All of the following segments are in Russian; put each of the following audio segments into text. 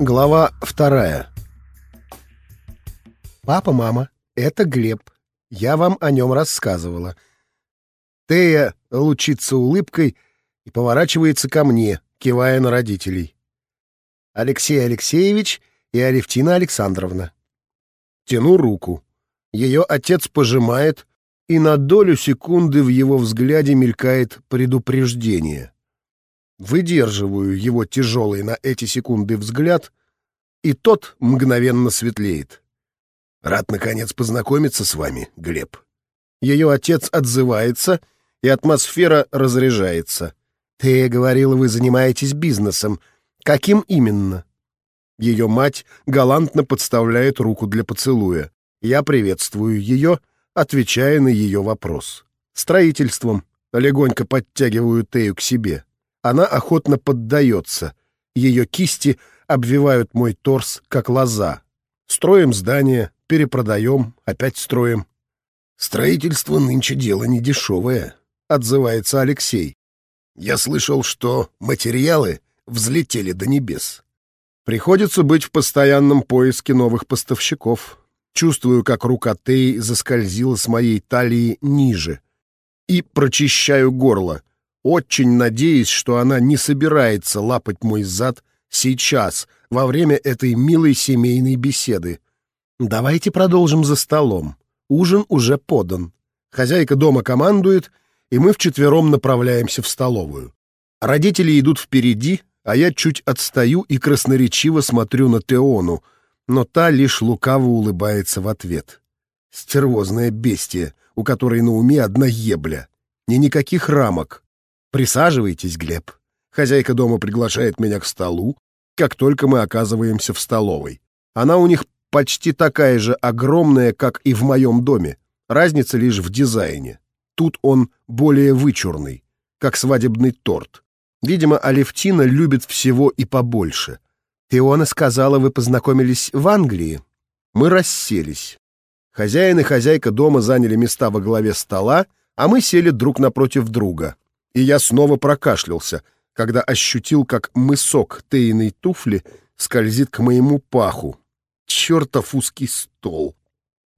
Глава вторая. «Папа, мама, это Глеб. Я вам о нем рассказывала». Тея лучится улыбкой и поворачивается ко мне, кивая на родителей. Алексей Алексеевич и Алевтина Александровна. Тяну руку. Ее отец пожимает, и на долю секунды в его взгляде мелькает предупреждение. Выдерживаю его тяжелый на эти секунды взгляд, и тот мгновенно светлеет. Рад, наконец, познакомиться с вами, Глеб. Ее отец отзывается, и атмосфера разряжается. Ты говорила, вы занимаетесь бизнесом. Каким именно? Ее мать галантно подставляет руку для поцелуя. Я приветствую ее, отвечая на ее вопрос. Строительством. Легонько подтягиваю Тею к себе. Она охотно поддается. Ее кисти обвивают мой торс, как лоза. Строим здание, перепродаем, опять строим. «Строительство нынче дело недешевое», — отзывается Алексей. «Я слышал, что материалы взлетели до небес. Приходится быть в постоянном поиске новых поставщиков. Чувствую, как рука Теи заскользила с моей талии ниже. И прочищаю горло — очень надеясь, что она не собирается лапать мой зад сейчас, во время этой милой семейной беседы. Давайте продолжим за столом. Ужин уже подан. Хозяйка дома командует, и мы вчетвером направляемся в столовую. Родители идут впереди, а я чуть отстаю и красноречиво смотрю на Теону, но та лишь лукаво улыбается в ответ. Стервозное бестие, у которой на уме одна ебля. Ни никаких рамок, «Присаживайтесь, Глеб». Хозяйка дома приглашает меня к столу, как только мы оказываемся в столовой. Она у них почти такая же огромная, как и в моем доме. Разница лишь в дизайне. Тут он более вычурный, как свадебный торт. Видимо, Алевтина любит всего и побольше. Теона сказала, вы познакомились в Англии. Мы расселись. Хозяин и хозяйка дома заняли места во главе стола, а мы сели друг напротив друга и я снова прокашлялся, когда ощутил, как мысок тейной туфли скользит к моему паху. Чертов узкий стол.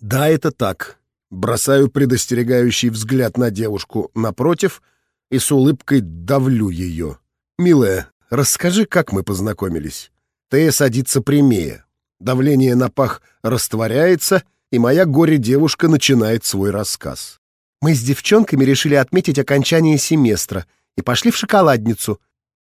Да, это так. Бросаю предостерегающий взгляд на девушку напротив и с улыбкой давлю ее. «Милая, расскажи, как мы познакомились?» Тея садится прямее. Давление на пах растворяется, и моя горе-девушка начинает свой рассказ. Мы с девчонками решили отметить окончание семестра и пошли в шоколадницу.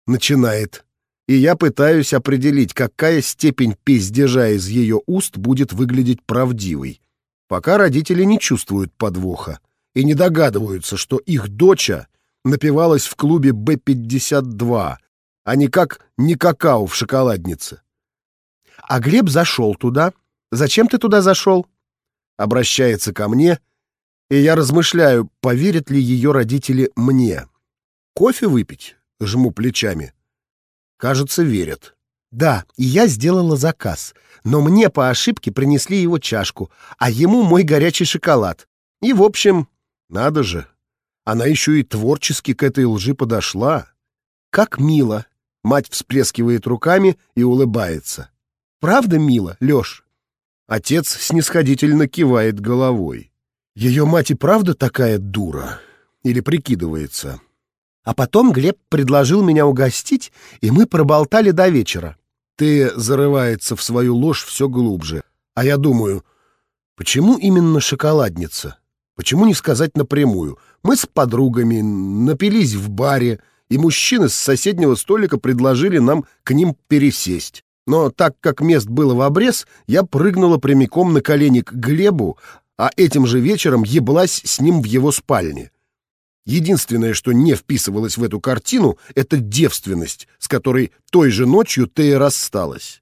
Начинает. И я пытаюсь определить, какая степень пиздежа из ее уст будет выглядеть правдивой. Пока родители не чувствуют подвоха и не догадываются, что их доча напивалась в клубе Б-52, а не как не какао в шоколаднице. А Глеб зашел туда. Зачем ты туда зашел? Обращается ко мне — и я размышляю, поверят ли ее родители мне. Кофе выпить? Жму плечами. Кажется, верят. Да, и я сделала заказ, но мне по ошибке принесли его чашку, а ему мой горячий шоколад. И, в общем, надо же, она еще и творчески к этой лжи подошла. Как мило. Мать всплескивает руками и улыбается. Правда мило, Лёш? Отец снисходительно кивает головой. Ее мать и правда такая дура? Или прикидывается? А потом Глеб предложил меня угостить, и мы проболтали до вечера. Ты зарывается в свою ложь все глубже. А я думаю, почему именно шоколадница? Почему не сказать напрямую? Мы с подругами напились в баре, и мужчины с соседнего столика предложили нам к ним пересесть. Но так как мест было в обрез, я прыгнула прямиком на колени к Глебу, а этим же вечером еблась с ним в его спальне. Единственное, что не вписывалось в эту картину, это девственность, с которой той же ночью Тея рассталась.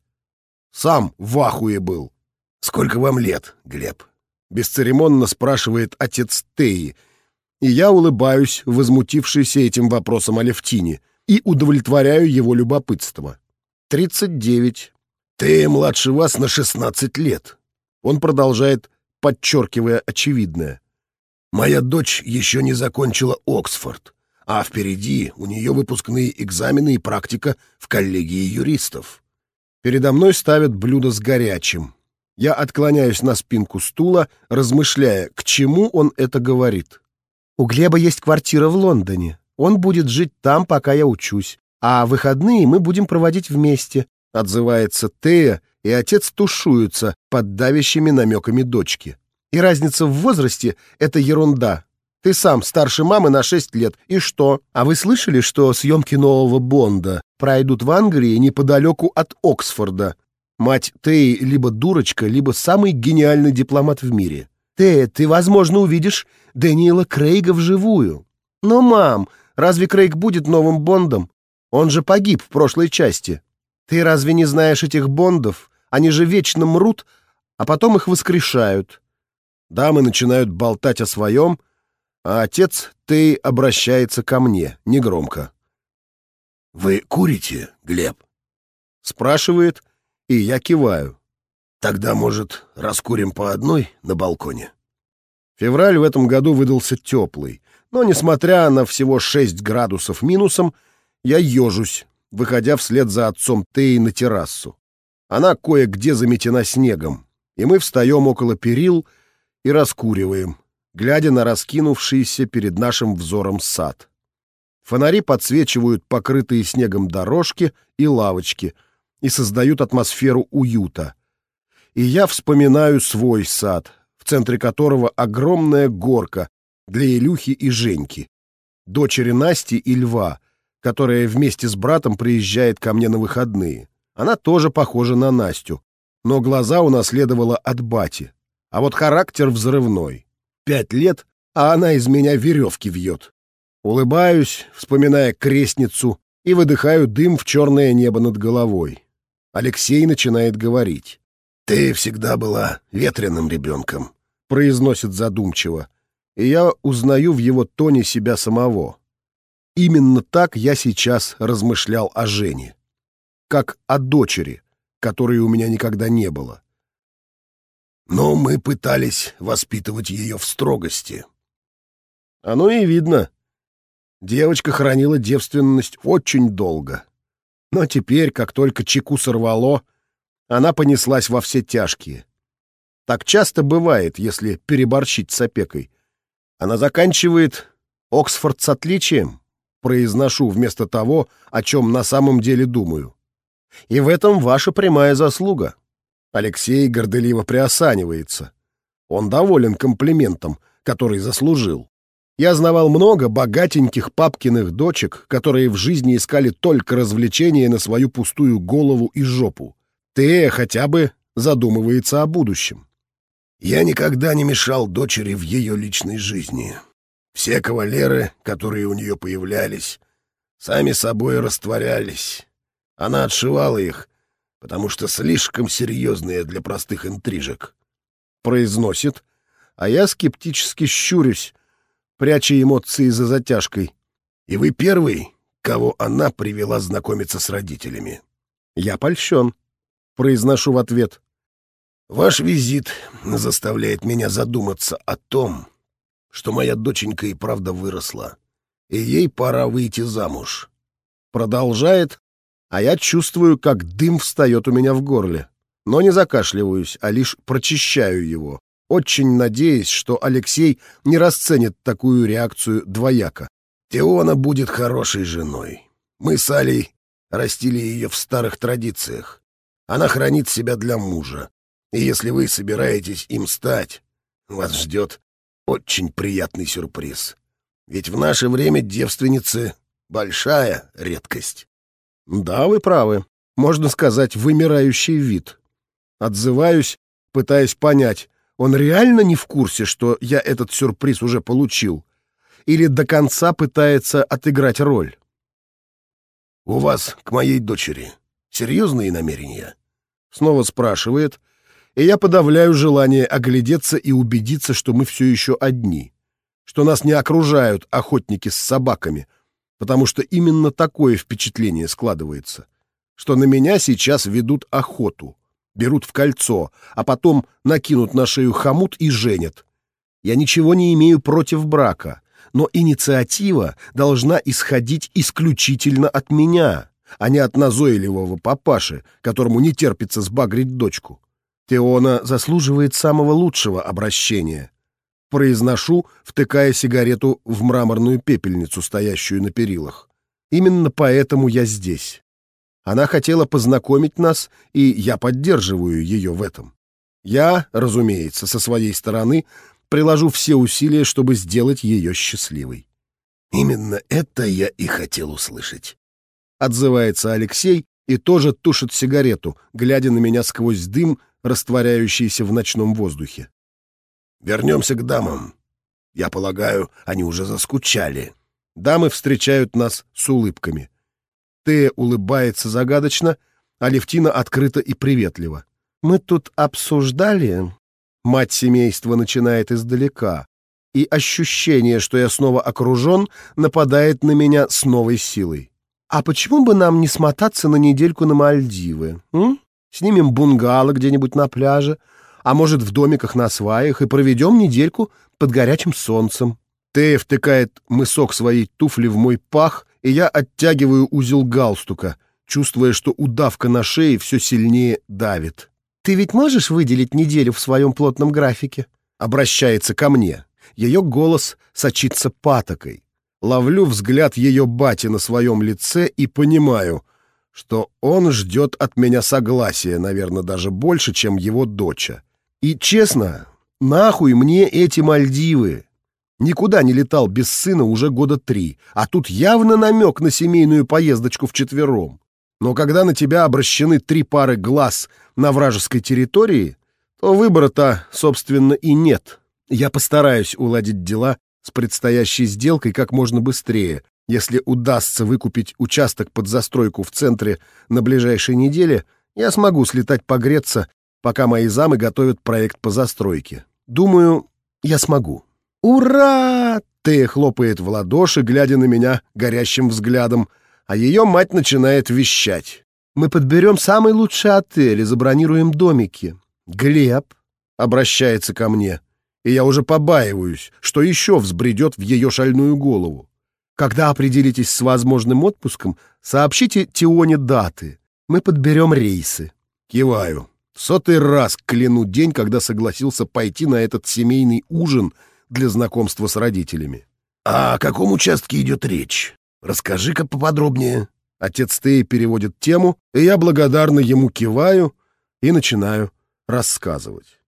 Сам в ахуе был. «Сколько вам лет, Глеб?» — бесцеремонно спрашивает отец Теи, и я улыбаюсь, возмутившийся этим вопросом Алевтине, и удовлетворяю его любопытство. «Тридцать девять». «Ты младше вас на шестнадцать лет». Он продолжает подчеркивая очевидное. «Моя дочь еще не закончила Оксфорд, а впереди у нее выпускные экзамены и практика в коллегии юристов. Передо мной ставят блюдо с горячим. Я отклоняюсь на спинку стула, размышляя, к чему он это говорит. У Глеба есть квартира в Лондоне. Он будет жить там, пока я учусь. А выходные мы будем проводить вместе, отзывается Тея, и отец тушуется под давящими намеками дочки. И разница в возрасте — это ерунда. Ты сам старше мамы на 6 лет. И что? А вы слышали, что съемки нового Бонда пройдут в Англии неподалеку от Оксфорда? Мать Теи либо дурочка, либо самый гениальный дипломат в мире. Тея, ты, возможно, увидишь Дэниела Крейга вживую. Но, мам, разве Крейг будет новым Бондом? Он же погиб в прошлой части. Ты разве не знаешь этих Бондов? Они же вечно мрут, а потом их воскрешают. Дамы начинают болтать о своем, а отец ты обращается ко мне, негромко. «Вы курите, Глеб?» Спрашивает, и я киваю. «Тогда, может, раскурим по одной на балконе?» Февраль в этом году выдался теплый, но, несмотря на всего 6 градусов минусом, я ежусь, выходя вслед за отцом Теи на террасу. Она кое-где заметена снегом, и мы встаем около перил и раскуриваем, глядя на раскинувшийся перед нашим взором сад. Фонари подсвечивают покрытые снегом дорожки и лавочки и создают атмосферу уюта. И я вспоминаю свой сад, в центре которого огромная горка для Илюхи и Женьки, дочери Насти и Льва, которая вместе с братом приезжает ко мне на выходные. Она тоже похожа на Настю, но глаза унаследовала от бати, а вот характер взрывной. Пять лет, а она из меня веревки вьет. Улыбаюсь, вспоминая крестницу, и выдыхаю дым в черное небо над головой. Алексей начинает говорить. «Ты всегда была ветреным ребенком», — произносит задумчиво, и я узнаю в его тоне себя самого. Именно так я сейчас размышлял о Жене. Как о дочери, которой у меня никогда не было. Но мы пытались воспитывать ее в строгости. Оно и видно. Девочка хранила девственность очень долго. Но теперь, как только чеку сорвало, она понеслась во все тяжкие. Так часто бывает, если переборщить с опекой. Она заканчивает Оксфорд с отличием, произношу вместо того, о чем на самом деле думаю. И в этом ваша прямая заслуга. Алексей горделиво приосанивается. Он доволен комплиментом, который заслужил. Я знавал много богатеньких папкиных дочек, которые в жизни искали только развлечения на свою пустую голову и жопу. Ты хотя бы задумывается о будущем. Я никогда не мешал дочери в ее личной жизни. Все кавалеры, которые у нее появлялись, сами собой растворялись. Она отшивала их, потому что слишком серьезные для простых интрижек. Произносит, а я скептически щурюсь, пряча эмоции за затяжкой. И вы первый, кого она привела знакомиться с родителями. Я польщен, произношу в ответ. Ваш визит заставляет меня задуматься о том, что моя доченька и правда выросла, и ей пора выйти замуж. Продолжает, а я чувствую, как дым встает у меня в горле. Но не закашливаюсь, а лишь прочищаю его, очень надеясь, что Алексей не расценит такую реакцию двояко. Теона будет хорошей женой. Мы с Алей растили ее в старых традициях. Она хранит себя для мужа. И если вы собираетесь им стать, вас ждет очень приятный сюрприз. Ведь в наше время девственницы — большая редкость. Да, вы правы. Можно сказать, вымирающий вид. Отзываюсь, пытаясь понять, он реально не в курсе, что я этот сюрприз уже получил? Или до конца пытается отыграть роль? «У вас к моей дочери серьезные намерения?» Снова спрашивает, и я подавляю желание оглядеться и убедиться, что мы все еще одни, что нас не окружают охотники с собаками — потому что именно такое впечатление складывается, что на меня сейчас ведут охоту, берут в кольцо, а потом накинут на шею хомут и женят. Я ничего не имею против брака, но инициатива должна исходить исключительно от меня, а не от назойливого папаши, которому не терпится сбагрить дочку. Теона заслуживает самого лучшего обращения. Произношу, втыкая сигарету в мраморную пепельницу, стоящую на перилах. Именно поэтому я здесь. Она хотела познакомить нас, и я поддерживаю ее в этом. Я, разумеется, со своей стороны приложу все усилия, чтобы сделать ее счастливой. «Именно это я и хотел услышать», — отзывается Алексей и тоже тушит сигарету, глядя на меня сквозь дым, растворяющийся в ночном воздухе. «Вернемся к дамам. Я полагаю, они уже заскучали». Дамы встречают нас с улыбками. Тея улыбается загадочно, а Левтина открыто и приветливо. «Мы тут обсуждали...» Мать семейства начинает издалека, и ощущение, что я снова окружен, нападает на меня с новой силой. «А почему бы нам не смотаться на недельку на Мальдивы? М? Снимем бунгало где-нибудь на пляже, а может, в домиках на сваях, и проведем недельку под горячим солнцем. Тея втыкает мысок своей туфли в мой пах, и я оттягиваю узел галстука, чувствуя, что удавка на шее все сильнее давит. «Ты ведь можешь выделить неделю в своем плотном графике?» Обращается ко мне. Ее голос сочится патокой. Ловлю взгляд ее бати на своем лице и понимаю, что он ждет от меня согласия, наверное, даже больше, чем его доча. И честно, нахуй мне эти Мальдивы? Никуда не летал без сына уже года три, а тут явно намек на семейную поездочку вчетвером. Но когда на тебя обращены три пары глаз на вражеской территории, то выбора-то, собственно, и нет. Я постараюсь уладить дела с предстоящей сделкой как можно быстрее. Если удастся выкупить участок под застройку в центре на ближайшей неделе, я смогу слетать погреться, пока мои замы готовят проект по застройке. Думаю, я смогу. «Ура!» — Тея хлопает в ладоши, глядя на меня горящим взглядом, а ее мать начинает вещать. «Мы подберем самый лучший отель и забронируем домики. Глеб!» — обращается ко мне, и я уже побаиваюсь, что еще взбредет в ее шальную голову. Когда определитесь с возможным отпуском, сообщите Тионе даты. Мы подберем рейсы. Киваю. Сотый раз кляну день, когда согласился пойти на этот семейный ужин — для знакомства с родителями. «А о каком участке идет речь? Расскажи-ка поподробнее». Отец Теи переводит тему, и я благодарно ему киваю и начинаю рассказывать.